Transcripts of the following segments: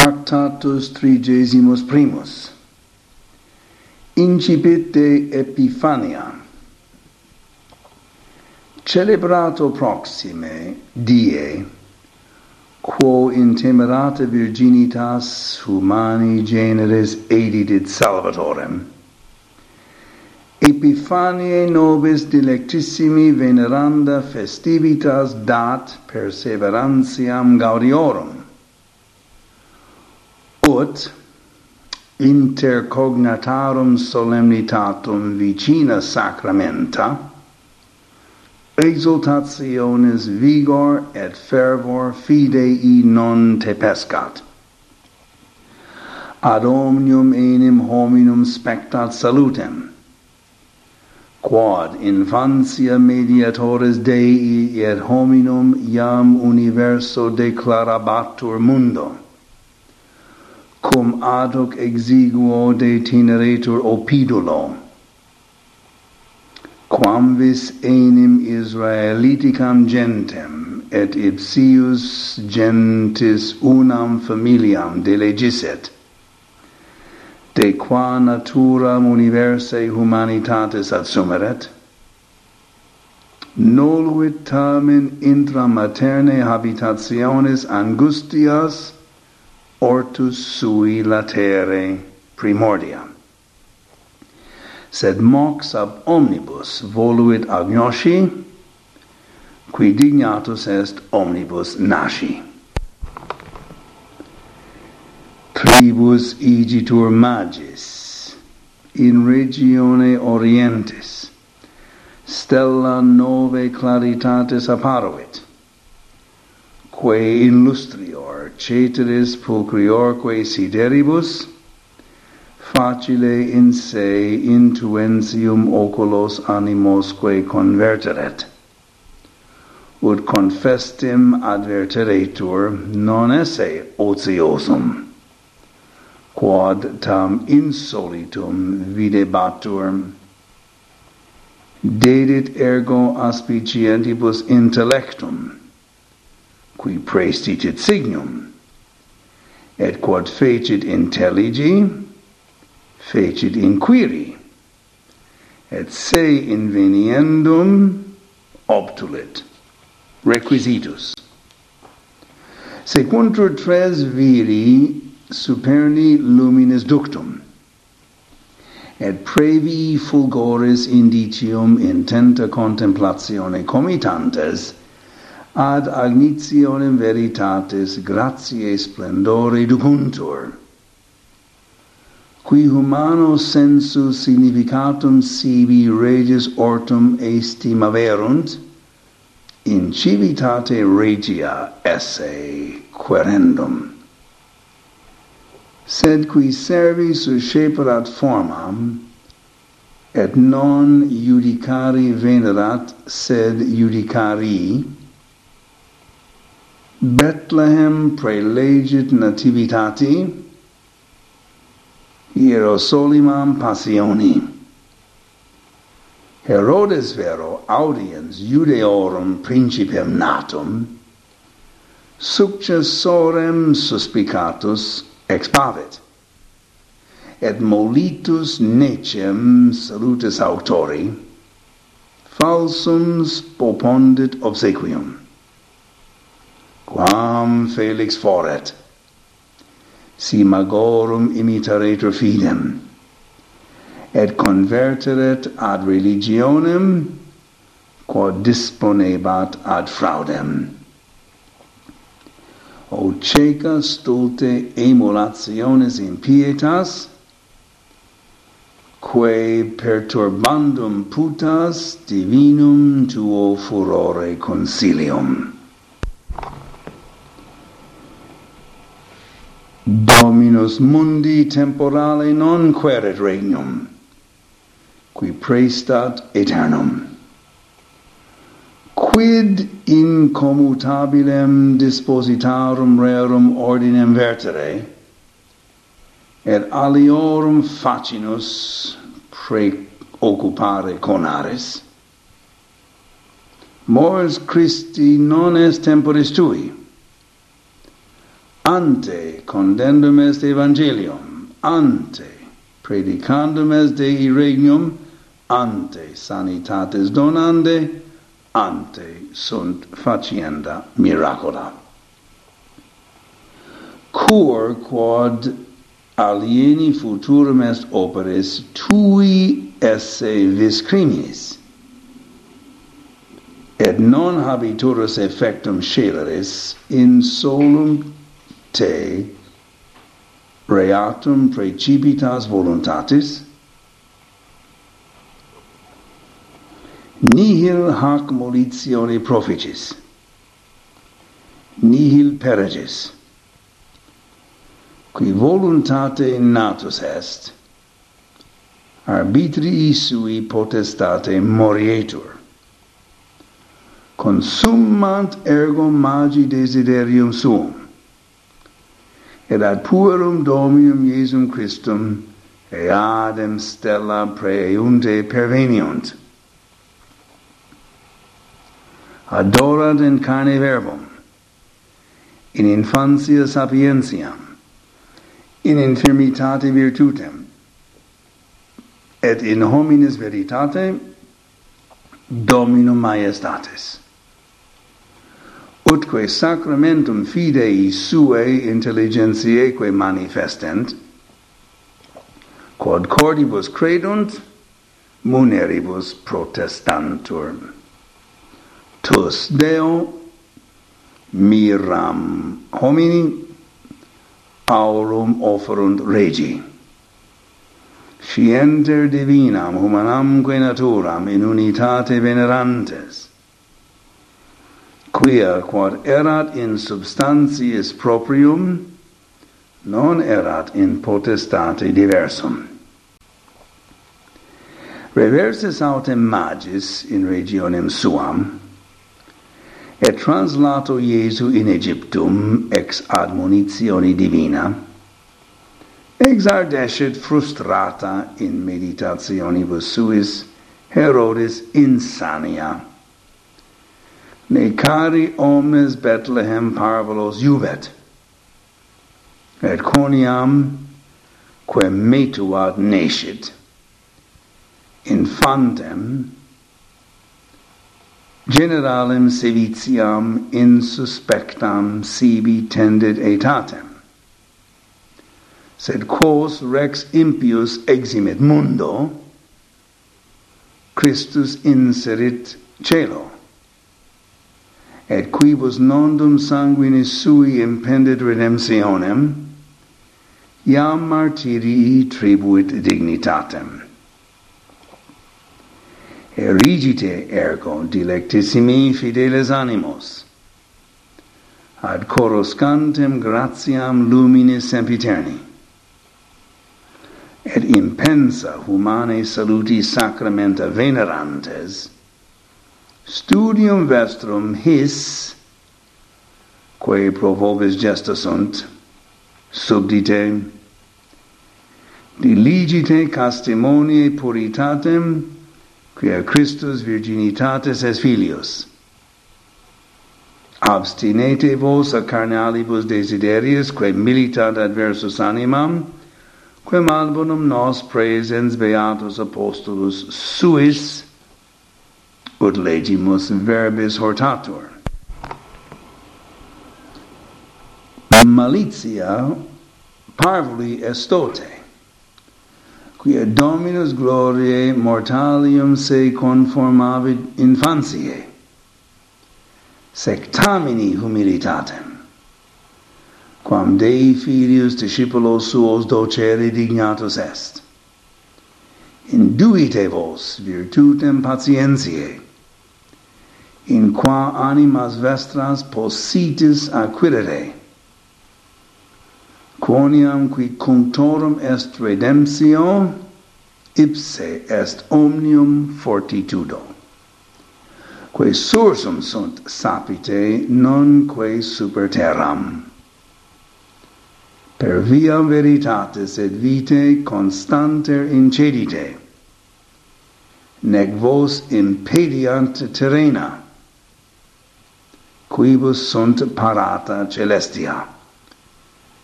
Tractatus trigesimus primus. Incipit de Epifania Celebrato proxime die quo in temerata virginitas humani generis edidit salvatorem. Epifanie nobis delectissimi veneranda festivitas dat perseverantiam gaudiorum ut inter cognatarum solemnitatum vicina sacramenta exultationis vigor et fervor fidei non te pescat. Ad omnium enim hominum spectat salutem, quod infantia mediatores Dei et hominum iam universo declarabatur mundo cum adoc exiguo de tineretur opidulo. Quam vis enim israeliticam gentem et ipsius gentis unam familiam delegisset. De qua naturam universae humanitatis assumeret noluit tamen intra materne habitationes angustias ortus sui latere primordia. Sed mox ab omnibus voluit agnosci, qui dignatus est omnibus nasci. Tribus igitur magis, in regione orientis, stella nove claritatis apparuit, quae illustrior ceteris pulcriorque sideribus, facile in se intuentium oculos animosque converteret. Ut confestim adverteretur non esse otiosum, quod tam insolitum videbatur, dedit ergo aspicientibus intellectum, qui praesticit signum, et quod fecit intelligi, fecit inquiri, et se inveniendum obtulit. Requisitus. Secuntur tres viri superni luminis ductum, et previ fulgores indicium intenta contemplatione comitantes, ad agnitionem veritatis gratiae splendore ducuntur qui humano sensu significatum sibi regis ortum estimaverunt in civitate regia esse querendum. Sed qui servi susceperat formam et non judicari venerat sed judicari Bethlehem prelegit nativitati Hierosolimam passioni Herodes vero audiens Judeorum principem natum successorem suspicatus expavit et molitus necem salutis autori falsum spopondit obsequium quam felix foret. Si magorum imitaretur fidem. Et converteret ad religionem quod disponebat ad fraudem. O ceca stulte emulationes impietas quae perturbandum putas divinum tuo furore consilium Deus mundi temporale non queret regnum, qui prestat aeternum. Quid incommutabilem dispositarum rerum ordinem vertere, et aliorum facinus preoccupare conares. Mors Christi non est temporis tui, ante condendum est evangelium ante predicandum est Dei regnum ante sanitates donande ante sunt facienda miracula. Cur quod alieni futurum est operis tui esse vis criminis. Et non habiturus effectum sceleris in solum te reatum precipitas voluntatis? Nihil hac molitione proficis. Nihil peregis. Qui voluntate natus est arbitrii sui potestate morietur. Consummant ergo magi desiderium suum et ad puerum Dominum Iesum Christum eadem stella preunte perveniunt. Adorat in carne verbum, in infantia sapientiam, in infirmitate virtutem, et in hominis veritate Dominum majestatis utque sacramentum fidei suae intelligentiaeque manifestent, quod cordibus credunt, muneribus protestantur. Tus Deo miram homini aurum offerunt regi. Fienter divinam humanamque naturam in unitate venerantes, quia quod erat in substantiis proprium non erat in potestate diversum. Reversus autem magis in regionem suam et translato Iesu in Egyptum ex admonitione divina exardescit frustrata in meditationibus suis Herodes insania ne cari omnes Bethlehem parvulos jubet, et coniam quae metuat nescit, infantem generalem sevitiam insuspectam sibi tendit aetatem, sed quos rex impius eximit mundo, Christus inserit celo et quibus nondum sanguinis sui impendit redemptionem, iam martirii tribuit dignitatem. Erigite ergo dilectissimi fideles animos, ad coroscantem gratiam lumine sempiterni, et impensa humanae saluti sacramenta venerantes, studium vestrum his quae provovis gesta sunt subdite diligite castimonie puritatem quia Christus virginitatis es filius abstinete vos a carnalibus desiderius, quae militat adversus animam quem albonum nos praesens beatus apostolus suis ut legimus verbis hortatur. Malitia parvuli estote, quia Dominus gloriae mortalium se conformavit infantiae, sectamini humilitatem, quam Dei filius discipulos suos docere dignatus est. Induite vos virtutem patientiae, in qua animas vestras possitis acquirere. Quoniam qui contorum est redemptio ipse est omnium fortitudo. Quae sursum sunt sapite non quae super terram per via veritatis et vitae constanter incedite nec vos impediant terrena quibus sunt parata celestia.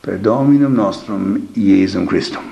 Per Dominum nostrum Iesum Christum.